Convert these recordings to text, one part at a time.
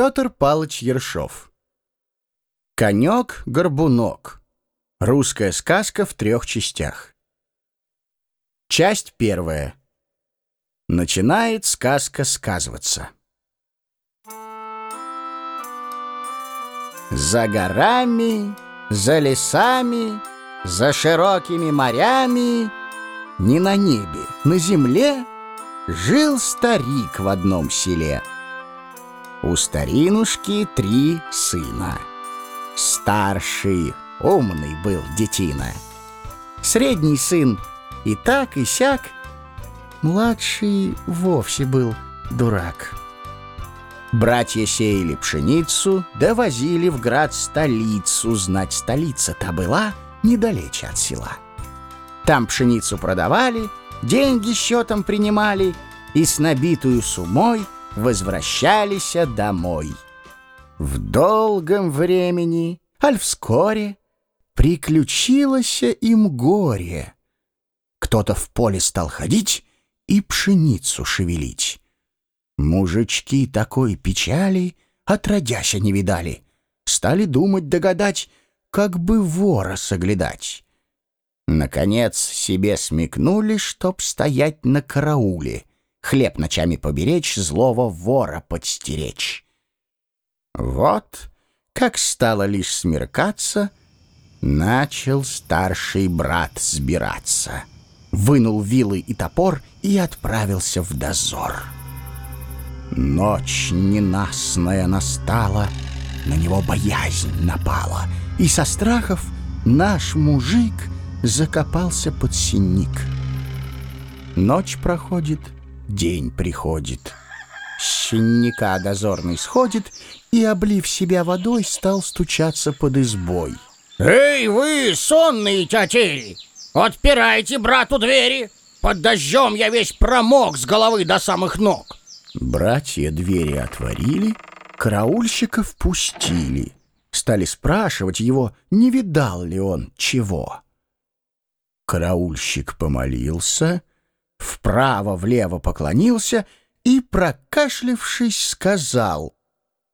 Петр Палыч Ершов. Конек-горбунок. Русская сказка в трех частях. Часть первая. Начинает сказка сказываться. За горами, за лесами, за широкими морями, Не на небе, на земле Жил старик в одном селе. У старинушки три сына. Старший, умный был детина. Средний сын и так, и сяк. Младший вовсе был дурак. Братья сеяли пшеницу, довозили в град столицу. Знать, столица-то была недалече от села. Там пшеницу продавали, деньги счетом принимали и с набитую сумой возвращались домой. В долгом времени, аль вскоре, приключилось им горе. Кто-то в поле стал ходить и пшеницу шевелить. Мужички такой печали отродяся не видали. Стали думать, догадать, как бы вора соглядать. Наконец себе смекнули, чтоб стоять на карауле, хлеб ночами поберечь, злого вора подстеречь. Вот, как стало лишь смеркаться, начал старший брат сбираться. Вынул вилы и топор и отправился в дозор. Ночь ненастная настала, на него боязнь напала, и со страхов наш мужик закопался под синик. Ночь проходит, день приходит. С синника дозорный сходит и, облив себя водой, стал стучаться под избой. «Эй, вы, сонные тятели! Отпирайте брату двери! Под дождем я весь промок с головы до самых ног!» Братья двери отворили, караульщика впустили. Стали спрашивать его, не видал ли он чего. Караульщик помолился, вправо-влево поклонился и, прокашлившись, сказал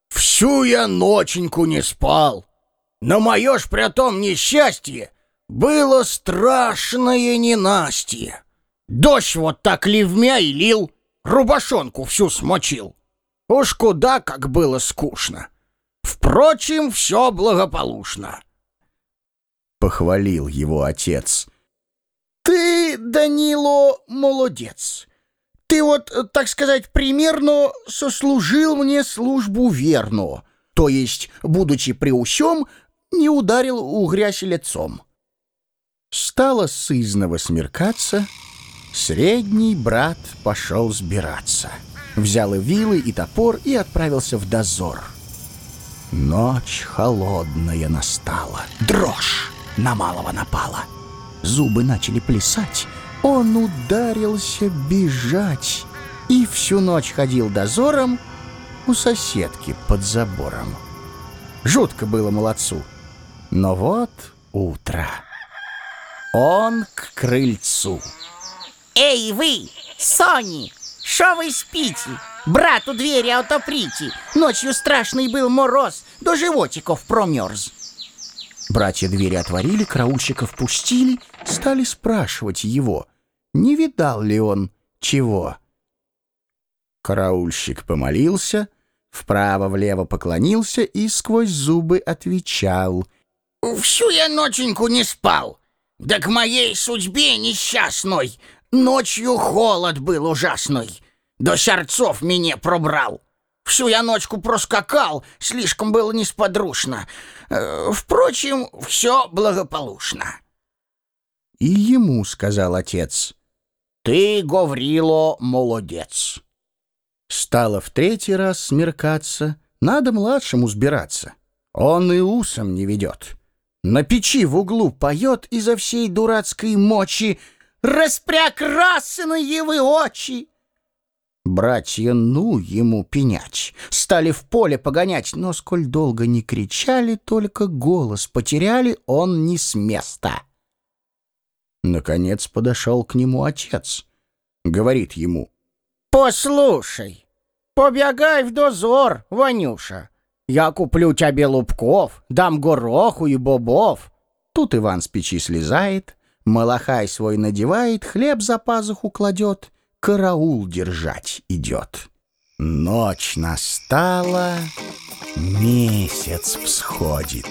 «Всю я ноченьку не спал, но мое ж при том несчастье было страшное ненастье. Дождь вот так ливмя и лил, рубашонку всю смочил. Уж куда как было скучно. Впрочем, все благополучно. Похвалил его отец. Ты, Данило, молодец. Ты вот, так сказать, примерно сослужил мне службу верну. То есть, будучи при усем, не ударил у грязь лицом. Стало сызново смеркаться — Средний брат пошел сбираться. Взял и вилы, и топор и отправился в дозор. Ночь холодная настала. Дрожь на малого напала. Зубы начали плясать. Он ударился бежать. И всю ночь ходил дозором у соседки под забором. Жутко было молодцу. Но вот утро. Он к крыльцу. Эй, вы, Сони, що ви спите? Брату двери отоприте. Ночью страшный был мороз, до животиков промерз. Братья двери отворили, караульщиков пустили, стали спрашивать его, не видал ли он чего. Караульщик помолился, вправо-влево поклонился и сквозь зубы отвечал. «Всю я ноченьку не спал, да к моей судьбе несчастной Ночью холод был ужасный. До сердцов меня пробрал. Всю я ночку проскакал, слишком было несподручно. Э, впрочем, все благополучно. И ему сказал отец, «Ты, Гаврило, молодец». Стало в третий раз смеркаться, надо младшему сбираться. Он и усом не ведет. На печи в углу поет изо всей дурацкой мочи — распрекрасные вы очи!» Братья, ну ему пенять, стали в поле погонять, но сколь долго не кричали, только голос потеряли, он не с места. Наконец подошел к нему отец. Говорит ему, «Послушай, Побегай в дозор, Ванюша. Я куплю тебе лубков, дам гороху и бобов. Тут Иван с печи слезает, малахай свой надевает, хлеб за пазуху кладет, караул держать идет. Ночь настала, месяц всходит.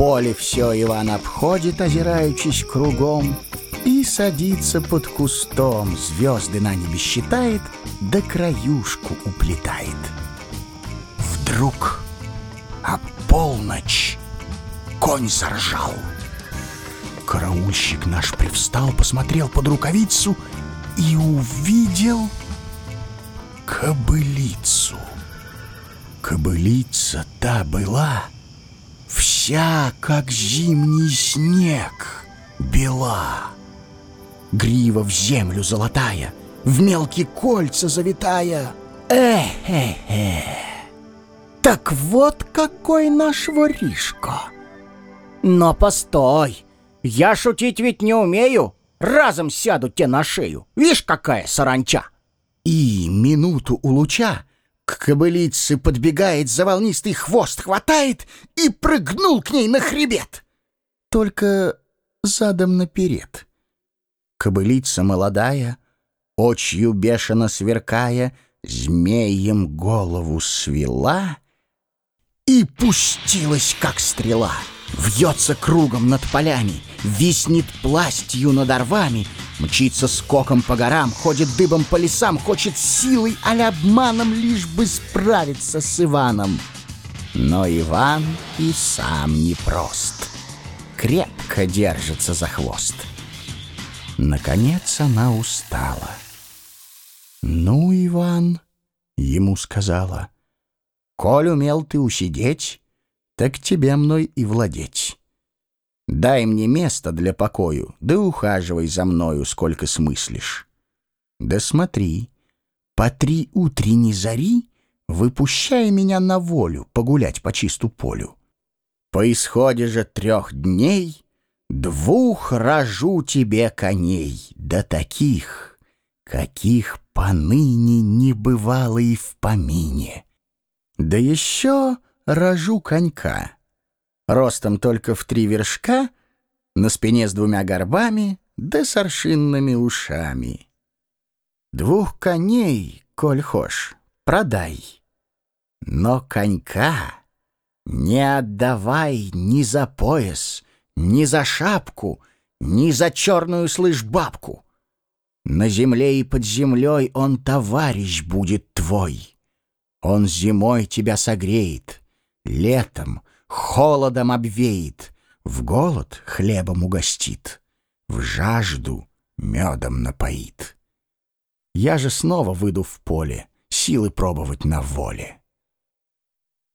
Поле все Иван обходит, озираючись кругом, и садится под кустом, звезды на небе считает, да краюшку уплетает. Вдруг, а полночь, конь заржал. Караульщик наш привстал, посмотрел под рукавицу и увидел кобылицу. Кобылица та была вся, как зимний снег, бела. Грива в землю золотая, в мелкие кольца завитая. Э-э-э. Так вот какой наш воришка. Но постой, я шутить ведь не умею. Разом сяду те на шею. Вишь, какая саранча. И минуту у луча к кобылице подбегает, за волнистый хвост хватает и прыгнул к ней на хребет. Только задом наперед. Кобылица молодая, очью бешено сверкая, змеем голову свела и пустилась, как стрела. Вьется кругом над полями, виснет пластью над орвами, мчится скоком по горам, ходит дыбом по лесам, хочет силой, а обманом, лишь бы справиться с Иваном. Но Иван и сам непрост, крепко держится за хвост. Наконец она устала. «Ну, Иван», — ему сказала, — «коль умел ты усидеть, так тебе мной и владеть. Дай мне место для покою, да ухаживай за мною, сколько смыслишь. Да смотри, по три утренней зари выпущай меня на волю погулять по чисту полю. По исходе же трех дней двух рожу тебе коней, да таких, каких поныне не бывало и в помине. Да еще рожу конька. Ростом только в три вершка, на спине с двумя горбами, да с аршинными ушами. Двух коней, коль хошь, продай. Но конька не отдавай ни за пояс, ни за шапку, ни за черную, слышь, бабку. На земле и под землей он товарищ будет твой. Он зимой тебя согреет, летом холодом обвеет, в голод хлебом угостит, в жажду медом напоит. Я же снова выйду в поле, силы пробовать на воле.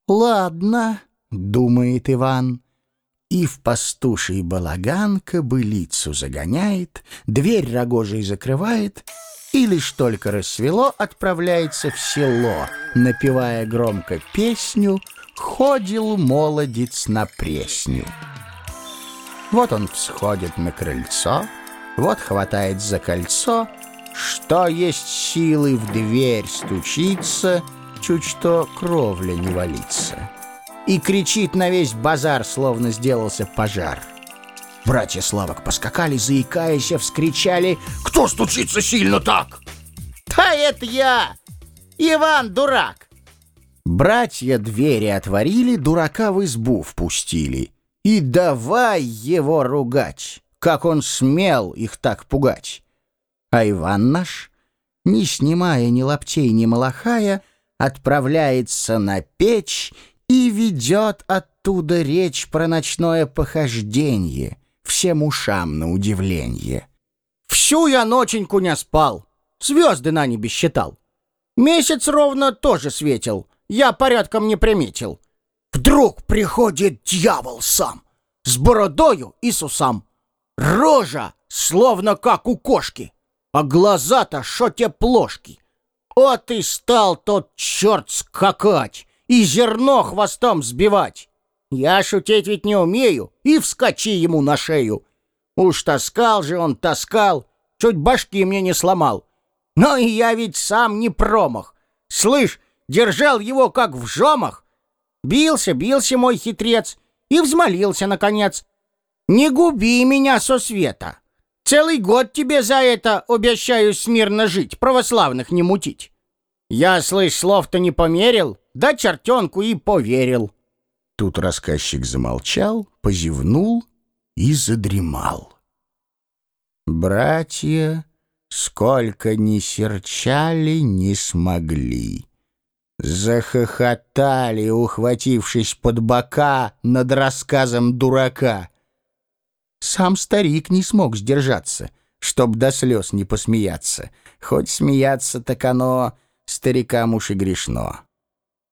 «Ладно», — думает Иван, и в пастуший балаган кобылицу загоняет, дверь рогожей закрывает — и лишь только рассвело, отправляется в село, напевая громко песню «Ходил молодец на пресню». Вот он всходит на крыльцо, вот хватает за кольцо, что есть силы в дверь стучится, чуть что кровля не валится. И кричит на весь базар, словно сделался пожар. Братья Славок поскакали, заикаясь, вскричали «Кто стучится сильно так?» «Да это я! Иван, дурак!» Братья двери отворили, дурака в избу впустили. И давай его ругать, как он смел их так пугать. А Иван наш, не снимая ни лаптей, ни малахая, отправляется на печь и ведет оттуда речь про ночное похождение, всем ушам на удивление. Всю я ноченьку не спал, звезды на небе считал. Месяц ровно тоже светил, я порядком не приметил. Вдруг приходит дьявол сам, с бородою и с усам. Рожа, словно как у кошки, а глаза-то шо те плошки. Вот и стал тот черт скакать и зерно хвостом сбивать. Я шутить ведь не умею, и вскочи ему на шею. Уж таскал же он, таскал, чуть башки мне не сломал. Но и я ведь сам не промах. Слышь, держал его как в жомах. Бился, бился мой хитрец и взмолился, наконец. «Не губи меня со света! Целый год тебе за это обещаю смирно жить, православных не мутить!» Я, слышь, слов-то не померил, да чертенку и поверил. Тут рассказчик замолчал, позевнул и задремал. Братья, сколько ни серчали, не смогли. Захохотали, ухватившись под бока над рассказом дурака. Сам старик не смог сдержаться, чтоб до слез не посмеяться. Хоть смеяться, так оно старикам уж и грешно.